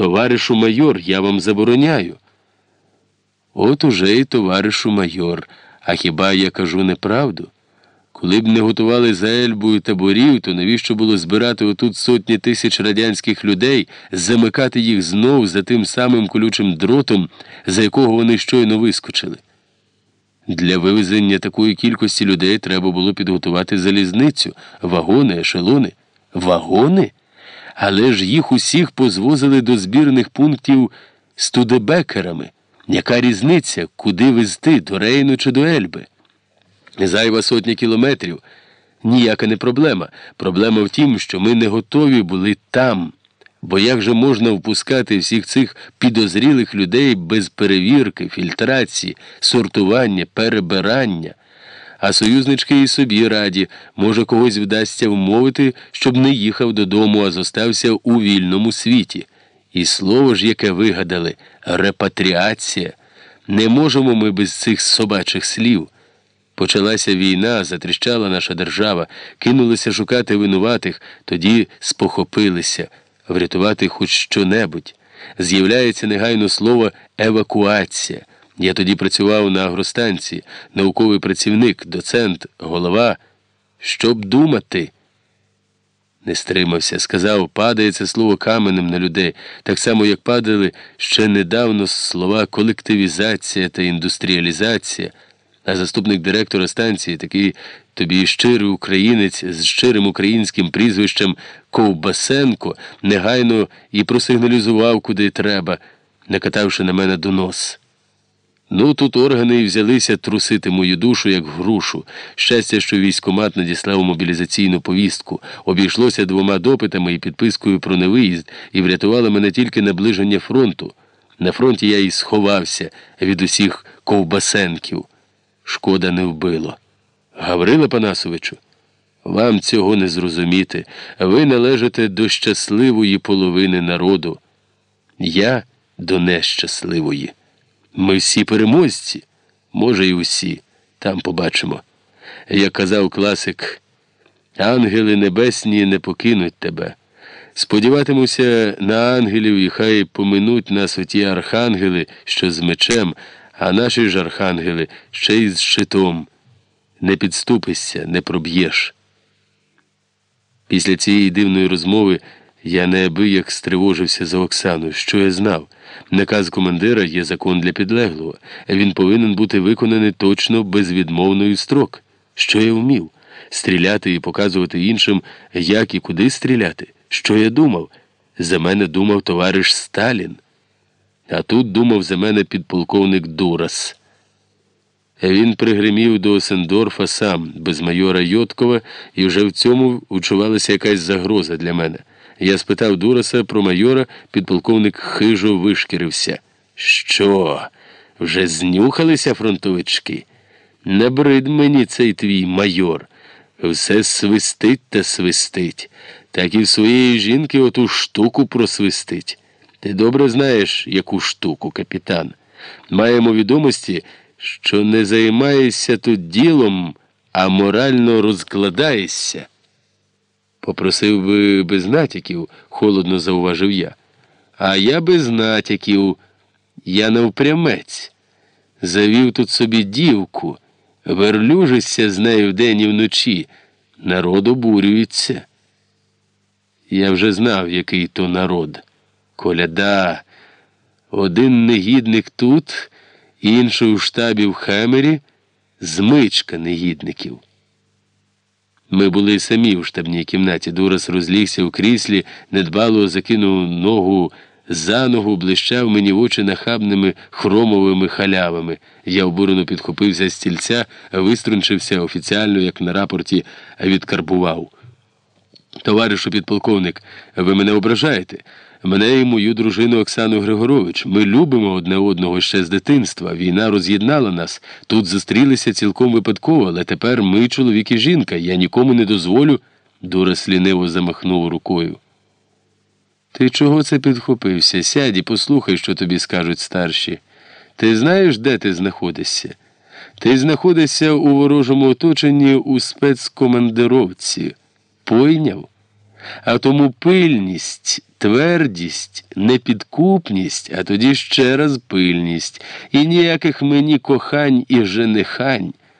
Товаришу майор, я вам забороняю. От уже й товаришу майор, а хіба я кажу неправду? Коли б не готували за Ельбою таборів, то навіщо було збирати отут сотні тисяч радянських людей, замикати їх знов за тим самим колючим дротом, за якого вони щойно вискочили? Для вивезення такої кількості людей треба було підготувати залізницю, вагони, ешелони. Вагони? Але ж їх усіх позвозили до збірних пунктів студебекерами. Яка різниця, куди везти, до Рейну чи до Ельби? Зайва сотня кілометрів. Ніяка не проблема. Проблема в тім, що ми не готові були там. Бо як же можна впускати всіх цих підозрілих людей без перевірки, фільтрації, сортування, перебирання? А союзнички і собі раді, може, когось вдасться вмовити, щоб не їхав додому, а зостався у вільному світі. І слово ж, яке вигадали репатріація. Не можемо ми без цих собачих слів. Почалася війна, затріщала наша держава, кинулися шукати винуватих, тоді спохопилися, врятувати хоч що-небудь. З'являється негайно слово евакуація. Я тоді працював на агростанції, науковий працівник, доцент, голова. Щоб думати? Не стримався, сказав, падає це слово каменем на людей, так само, як падали ще недавно слова колективізація та індустріалізація. А заступник директора станції, такий тобі щирий українець з щирим українським прізвищем Ковбасенко, негайно і просигналізував, куди треба, накатавши на мене донос. Ну, тут органи і взялися трусити мою душу, як грушу. Щастя, що військомат надіслав мобілізаційну повістку, обійшлося двома допитами і підпискою про невиїзд, і врятувало мене тільки наближення фронту. На фронті я і сховався від усіх ковбасенків. Шкода не вбило. Гаврила Панасовичу, вам цього не зрозуміти. Ви належите до щасливої половини народу. Я до нещасливої. Ми всі переможці, може, і усі, там побачимо. Як казав класик, ангели небесні не покинуть тебе. Сподіватимуся на ангелів, і хай поминуть нас оті архангели, що з мечем, а наші ж архангели ще й з щитом. Не підступишся, не проб'єш. Після цієї дивної розмови я неабияк стривожився за Оксану. Що я знав? Наказ командира є закон для підлеглого. Він повинен бути виконаний точно безвідмовною строк. Що я вмів? Стріляти і показувати іншим, як і куди стріляти. Що я думав? За мене думав товариш Сталін. А тут думав за мене підполковник Дурас. Він пригримів до Осендорфа сам, без майора Йоткова, і вже в цьому учувалася якась загроза для мене. Я спитав Дураса про майора, підполковник хижо вишкірився. Що? Вже знюхалися фронтовички? Набрид мені цей твій майор. Все свистить та свистить, так і в своєї жінки оту штуку просвистить. Ти добре знаєш, яку штуку, капітан. Маємо відомості, що не займаєшся тут ділом, а морально розкладаєшся. Попросив би без натяків, холодно зауважив я. А я без натяків, я навпрямець. Завів тут собі дівку, верлюжишся з нею вдень і вночі, народ обурюється. Я вже знав, який то народ. Коляда, один негідник тут, інший у штабі в Хемері, змичка негідників. Ми були самі у штабній кімнаті. Дурас розлігся у кріслі, недбало закинув ногу за ногу, блищав мені в очі нахабними хромовими халявами. Я обурено підхопився з стільця, виструнчився офіціально, як на рапорті, відкарбував. Товаришу підполковник, ви мене ображаєте. Мене і мою дружину Оксану Григорович. Ми любимо одне одного ще з дитинства. Війна роз'єднала нас. Тут зустрілися цілком випадково, але тепер ми чоловік і жінка. Я нікому не дозволю. Дурас ліниво замахнув рукою. Ти чого це підхопився? Сядь і послухай, що тобі скажуть старші. Ти знаєш, де ти знаходишся? Ти знаходишся у ворожому оточенні у спецкомандировці. Пойняв? А тому пильність твердість, непідкупність, а тоді ще раз пильність, і ніяких мені кохань і женихань.